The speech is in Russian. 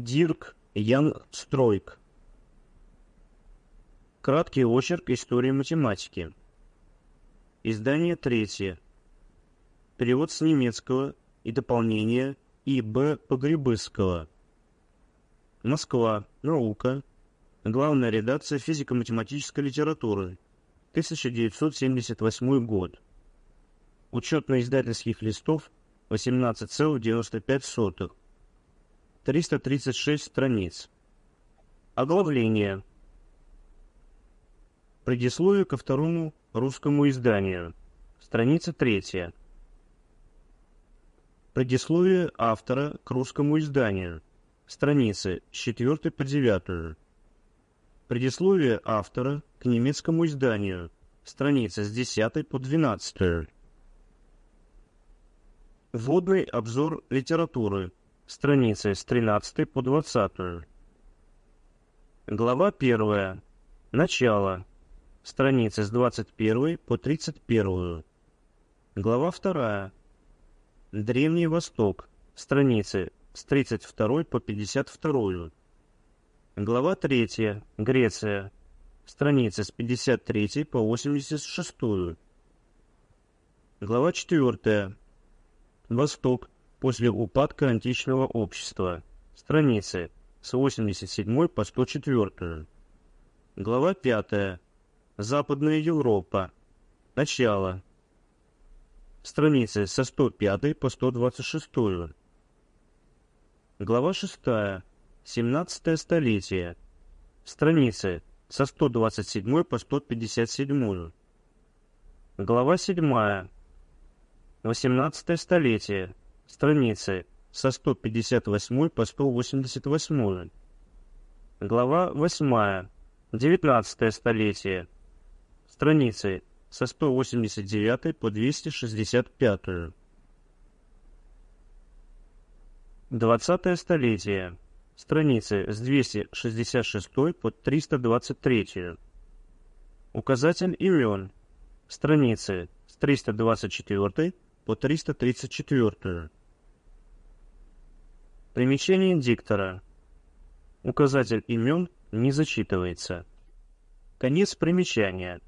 Дирк Ян Стройк. Краткий очерк истории математики. Издание третье. Перевод с немецкого и дополнение И.Б. Погребысского. Москва. Наука. Главная редакция физико-математической литературы. 1978 год. Учетно-издательских листов 18,95. 336 страниц. Оглавление. Предисловие ко второму русскому изданию. Страница третья. Предисловие автора к русскому изданию. Страницы с 4 по 9. Предисловие автора к немецкому изданию. Страницы с 10 по 12. Вводный обзор литературы. Страницы с 13 по 20. Глава 1. Начало. Страницы с 21 по 31. Глава 2. Древний Восток. Страницы с 32 по 52. Глава 3. Греция. Страницы с 53 по 86. Глава 4. Восток после упадка античного общества. Страницы с 87 по 104. Глава 5. Западная Европа. Начало. Страницы со 105 по 126. Глава 6. 17 столетие. Страницы со 127 по 157. Глава 7. 18 столетие. Страницы со 158 по 188. Глава 8. 19 столетие. Страницы со 189 по 265. 20 столетие. Страницы с 266 по 323. Указатель имен. Страницы с 324 по 334. Примечание диктора. Указатель имен не зачитывается. Конец примечания.